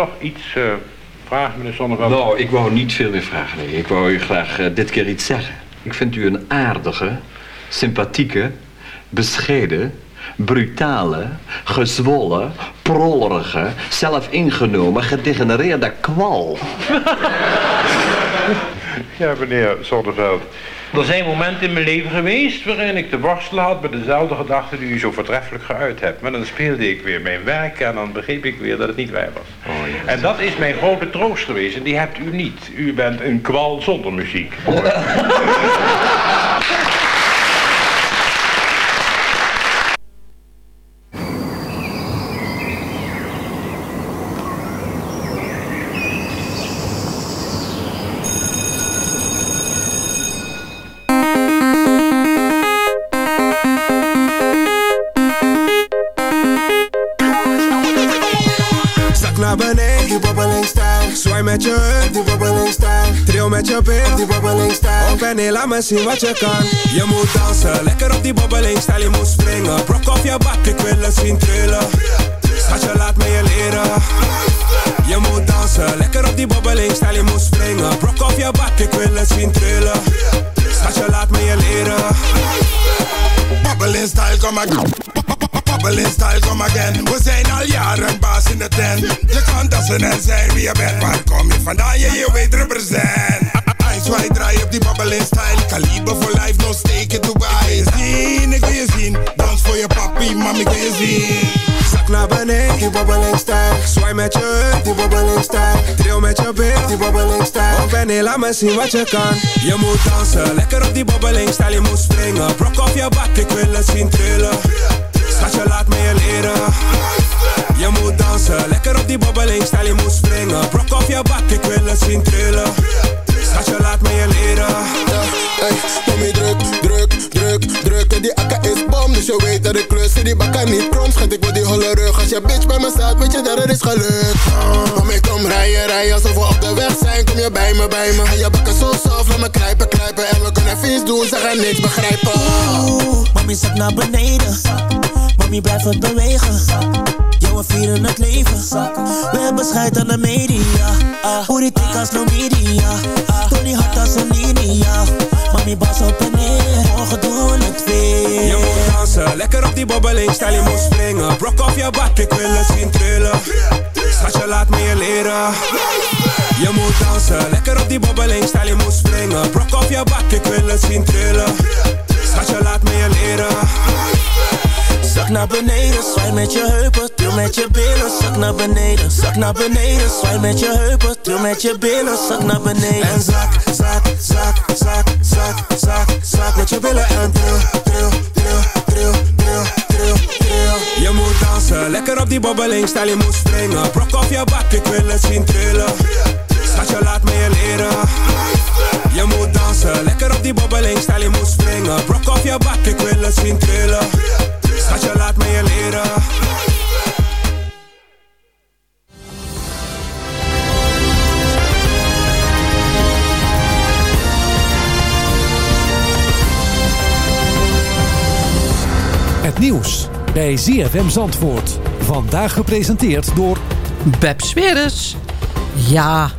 nog iets eh, vragen, meneer Zonneveld? Nou, ik wou niet veel meer vragen. Nee. Ik wou u graag eh, dit keer iets zeggen. Ik vind u een aardige, sympathieke, bescheiden, brutale, gezwollen, prollerige, zelfingenomen, gedegenereerde kwal. Ja, meneer Zonneveld. Er zijn momenten in mijn leven geweest waarin ik te worstelen had met dezelfde gedachten die u zo voortreffelijk geuit hebt. Maar dan speelde ik weer mijn werk en dan begreep ik weer dat het niet waar was. En dat is mijn grote troost geweest en die hebt u niet. U bent een kwal zonder muziek. met je been, die bobbeling stijl. Op en laat me zien wat je kan. Je moet dansen, lekker op die bobbeling stijl. Je moet springen, brok op je bak, ik wil het zien trillen. Schatje, laat me je leren. Je moet dansen, lekker op die bobbeling stijl. Je moet springen, brok op je bak, ik wil het zien trillen. Schatje, laat me je leren. Bubbling style, come again. Bubbling style, come again. We zijn al jaren baas in de tent. Je kan dansen en zijn wie je bent. Waar kom je vandaan? Je, je weet represent. Ice white draai op die bubbling style. Kaliber voor life, no steek in Dubai. Ik wil je zien, ik je zien. Dans voor je papi, mami, ik je zien. Zak naar beneden, die bobbeling stijl. Zwaai met je heup, die bobbeling stijl. Trill met je been, die bobbeling stijl. En neer, laat me zien wat je kan. Je moet dansen, lekker op die bobbeling stijl. Je moet springen, brok op je bak, ik wil het zien trillen. Schatje, laat me je leren. Je moet dansen, lekker op die bobbeling stijl. Je moet springen, brok op je bak, ik wil het zien trillen. Schatje, laat me je leren. Hey, mami druk, druk, druk, druk En die akka is bom, dus je weet dat ik klus In die bakka niet krom, schat ik wil die holle rug Als je bitch bij me staat, weet je dat het is gelukt Mami kom rijden, rijden alsof we op de weg zijn Kom je bij me, bij me En je bakken zo soft, laat me knijpen, knijpen En we kunnen vies doen, ze gaan niks begrijpen Oeh, mami zak naar beneden. Mami blijf het bewegen. Ja, we vieren het leven. We hebben scheid aan de media. Hoe die tik als no media. Die hard als een linia. Mami bas op en neer. Morgen doen het weer. Je moet dansen, lekker op die bobbeling stijl. Je moet springen, brok op je bak, ik wil het zien trillen. Schatje, laat me je leren. Je moet dansen, lekker op die bobbeling stijl. Je moet springen, brok op je bak, ik wil het zien trillen. Schatje, laat me je leren. Naar beneden, zwaai met je heupen, til met je billen. Zak naar beneden, zak naar beneden, zwaai met je heupen, til met je billen. Zak naar beneden. En zak, zak, zak, zak, zak, zak, zak met je billen en trill, trill, trill, trill, trill, trill, trill. Je moet dansen, lekker op die bobbeling stijl. Je moet springen, brok op je bak, ik wil het zien trillen. Schatje, laat me je leren. Je moet dansen, lekker op die bobbeling stijl. Je moet springen, brok op je bak, ik wil het zien trillen. Schatje, laat me je leren. Het nieuws bij ZFM Zandvoort. Vandaag gepresenteerd door... Beb Sweres. Ja,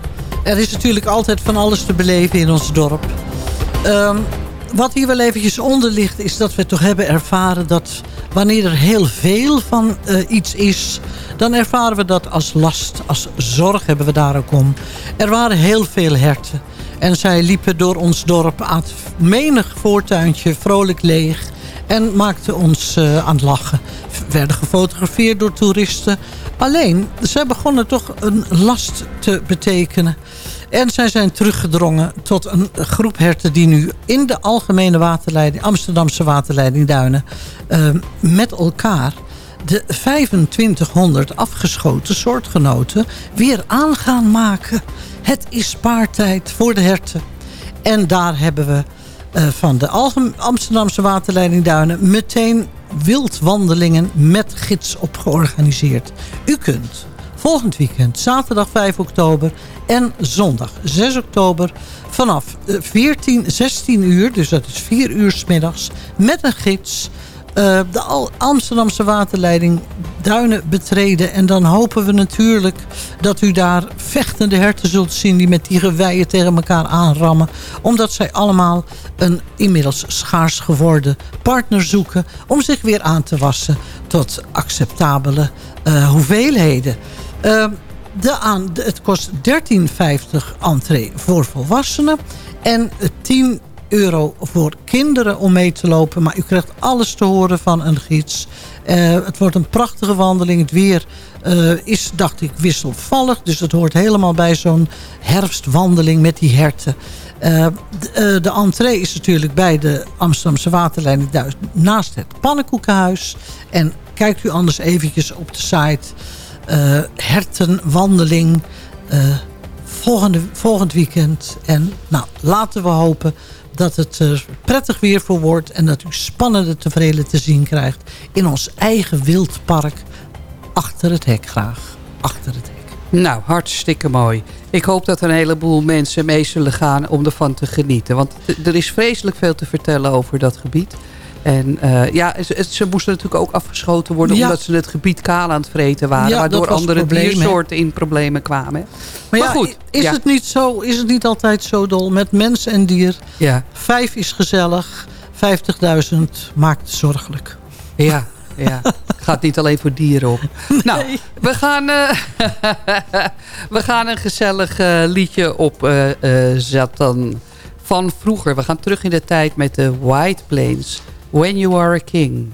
er is natuurlijk altijd van alles te beleven in ons dorp. Ehm, wat hier wel eventjes onder ligt is dat we toch hebben ervaren dat wanneer er heel veel van eh, iets is, dan ervaren we dat als last, als zorg hebben we daar ook om. Er waren heel veel herten en zij liepen door ons dorp aan menig voortuintje vrolijk leeg en maakten ons eh, aan het lachen. Werden gefotografeerd door toeristen. Alleen, zij begonnen toch een last te betekenen. En zij zijn teruggedrongen tot een groep herten... die nu in de algemene waterleiding, Amsterdamse waterleiding Duinen... eh, met elkaar de 2500 afgeschoten soortgenoten weer aan gaan maken. Het is spaartijd voor de herten. En daar hebben we eh, van de Algem Amsterdamse waterleiding Duinen... meteen wildwandelingen met gids op georganiseerd. U kunt volgend weekend, zaterdag 5 oktober en zondag 6 oktober... vanaf 14, 16 uur, dus dat is 4 uur s middags, met een gids... Uh, de Amsterdamse waterleiding duinen betreden. En dan hopen we natuurlijk dat u daar vechtende herten zult zien... die met die geweien tegen elkaar aanrammen. Omdat zij allemaal een inmiddels schaars geworden partner zoeken... om zich weer aan te wassen tot acceptabele uh, hoeveelheden. Uh, de aan, het kost 13,50 entree voor volwassenen... en 10 euro voor kinderen om mee te lopen. Maar u krijgt alles te horen van een gids. Uh, het wordt een prachtige wandeling. Het weer uh, is, dacht ik, wisselvallig. Dus het hoort helemaal bij zo'n herfstwandeling met die herten. Uh, de, entree is natuurlijk bij de Amsterdamse waterleiding naast het pannenkoekenhuis. En kijkt u anders eventjes op de site. Hertenwandeling volgende, volgend weekend. En nou, laten we hopen dat het uh, prettig weer voor wordt... en dat u spannende tevreden te zien krijgt... in ons eigen wildpark achter het hek graag. Achter het hek. Nou, hartstikke mooi. Ik hoop dat er een heleboel mensen mee zullen gaan om ervan te genieten. Want er is vreselijk veel te vertellen over dat gebied. En uh, ja, ze, ze, moesten natuurlijk ook afgeschoten worden... omdat ze het gebied kaal aan het vreten waren... Ja, waardoor andere probleem, diersoorten in problemen kwamen. Maar, maar goed. Is, Het niet zo, is het niet altijd zo dol met mens en dier? Ja. Vijf is gezellig, 50.000 maakt zorgelijk. Ja, ja. gaat niet alleen voor dieren op. Nee. Nou, we gaan, uh, we gaan een gezellig uh, liedje opzetten van vroeger. We gaan terug in de tijd met de White Plains... When You Are a King.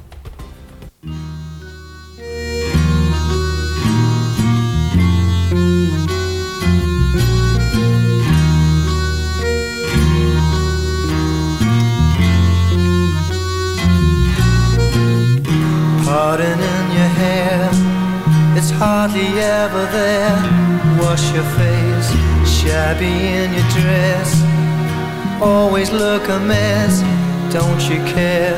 Pardon in your hair, it's hardly ever there. Wash your face, shabby in your dress. Always look a mess don't you care?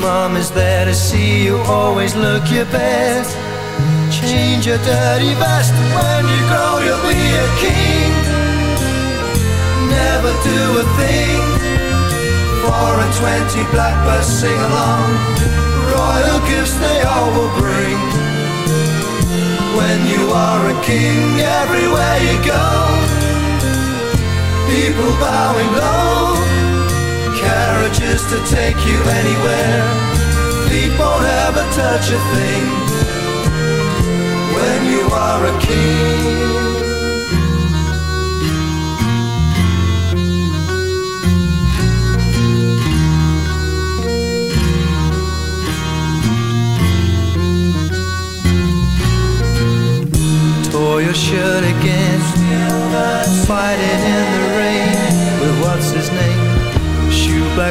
Mom is there to see you, always look your best. Change your dirty vest, when you grow you'll be a king. Never do a thing. Four and twenty blackbirds sing along. Royal gifts they all will bring. When you are a king, everywhere you go, people bowing low carriages to take you anywhere. Feet won't ever touch a thing when you are a king.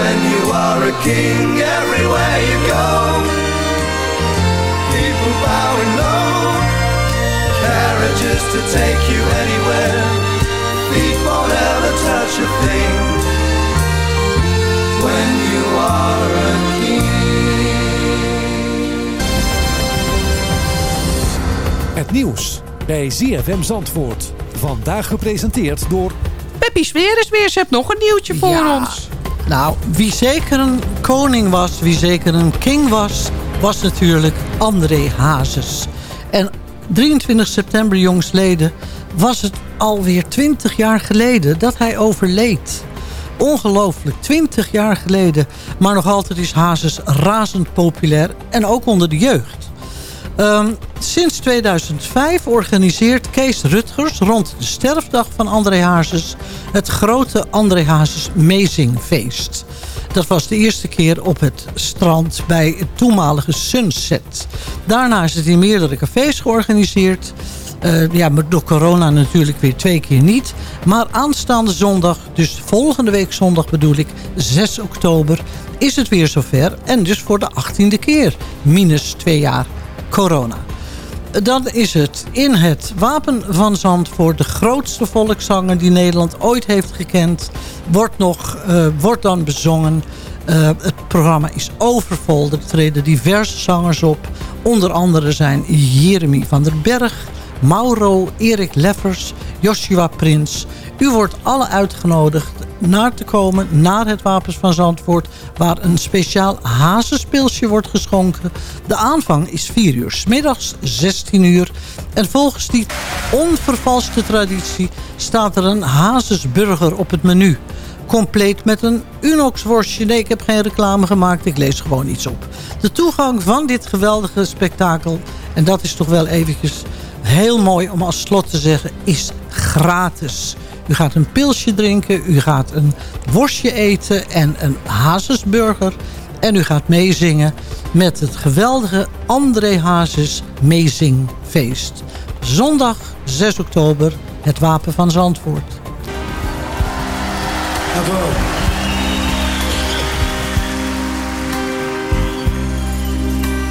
when you are a king everywhere you go. People bowing low, carriages to take you anywhere. Feet won't ever touch a thing when you are a king. Het nieuws bij ZFM Zandvoort. Vandaag gepresenteerd door... Peppy Smeres weer, ze hebt nog een nieuwtje voor ja. ons. Nou, wie zeker een koning was, wie zeker een king was... was natuurlijk André Hazes. En 23 september jongsleden was het alweer 20 jaar geleden dat hij overleed. Ongelooflijk, 20 jaar geleden. Maar nog altijd is Hazes razend populair en ook onder de jeugd. Um, sinds 2005 organiseert Kees Rutgers rond de sterfdag van André Hazes... het grote André Hazes Mezingfeest. Dat was de eerste keer op het strand bij het toenmalige Sunset. Daarna is het in meerdere cafés georganiseerd... Uh, ja, maar door corona natuurlijk weer twee keer niet. Maar aanstaande zondag, dus volgende week zondag bedoel ik, 6 oktober, is het weer zover. En dus voor de achttiende keer, minus twee jaar corona. Dan is het in het Wapen van Zandvoort de grootste volkszanger die Nederland ooit heeft gekend. Wordt, nog, uh, wordt dan bezongen. Uh, het programma is overvol. Er treden diverse zangers op. Onder andere zijn Jeremy van der Berg, Mauro, Erik Leffers, Joshua Prins. U wordt alle uitgenodigd naar te komen naar het Wapens van Zandvoort... waar een speciaal hazenspeelsje wordt geschonken. De aanvang is 4 uur, s middags 16 uur. En volgens die onvervalste traditie staat er een hazesburger op het menu compleet met een Unox-worstje. Nee, ik heb geen reclame gemaakt, ik lees gewoon iets op. De toegang van dit geweldige spektakel, en dat is toch wel eventjes heel mooi om als slot te zeggen, is gratis. U gaat een pilsje drinken, u gaat een worstje eten en een hazesburger. En u gaat meezingen met het geweldige André Hazes Meezingfeest. Zondag 6 oktober, het Wapen van Zandvoort.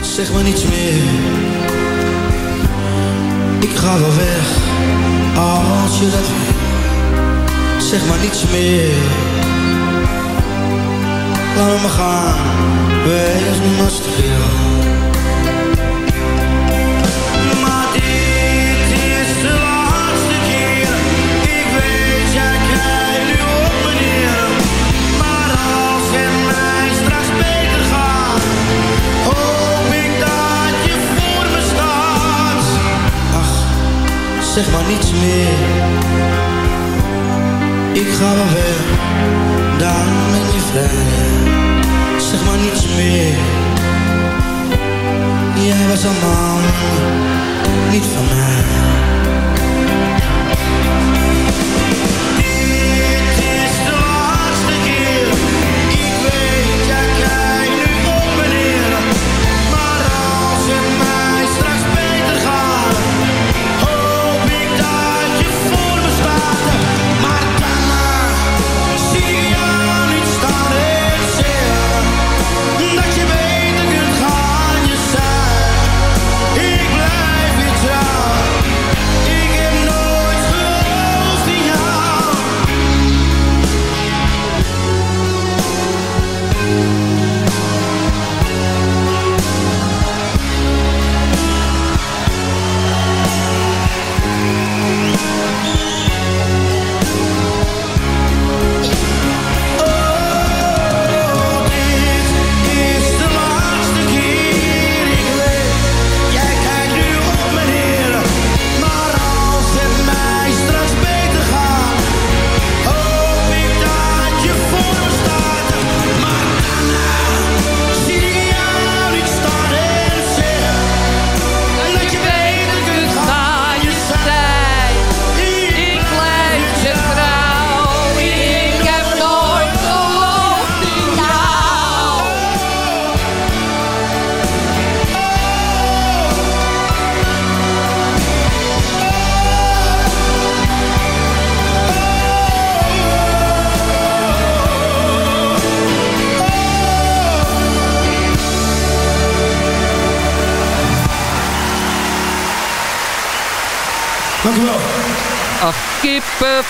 Zeg maar niets meer. Ik ga wel weg als je dat. Zeg maar niets meer. Laat me maar gaan, wees niet maar. Zeg maar niets meer. Ik ga wel weg, dan ben je vrij. Zeg maar niets meer. Jij was allemaal niet van mij.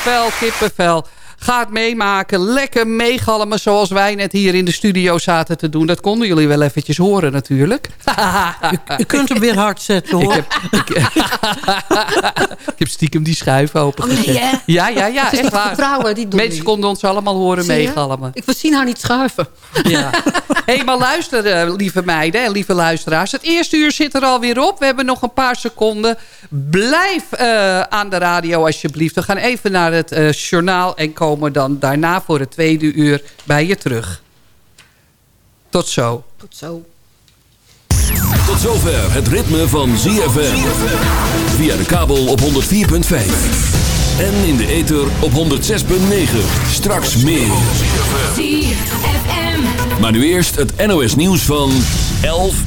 Kippenvel, kippenvel. Ga het meemaken. Lekker meegalmen zoals wij net hier in de studio zaten te doen. Dat konden jullie wel eventjes horen natuurlijk. U kunt hem weer hard zetten hoor. Ik heb, ik, ik heb stiekem die schuif open Oh, nee? Ja, ja, ja. Het is echt waar. vrouwen, die doen Mensen niet. konden ons allemaal horen meegalmen. Ik zien haar niet schuiven. Ja. Hé, maar luister, eh, lieve meiden en lieve luisteraars. Het eerste uur zit er alweer op. We hebben nog een paar seconden. Blijf eh, aan de radio alsjeblieft. We gaan even naar het eh, journaal en komen dan daarna voor het tweede uur bij je terug. Tot zo. Tot zo. Tot zover het ritme van ZFM. Via de kabel op 104.5. En in de ether op 106.9. Straks meer. ZFM. Maar nu eerst het NOS nieuws van 11 uur.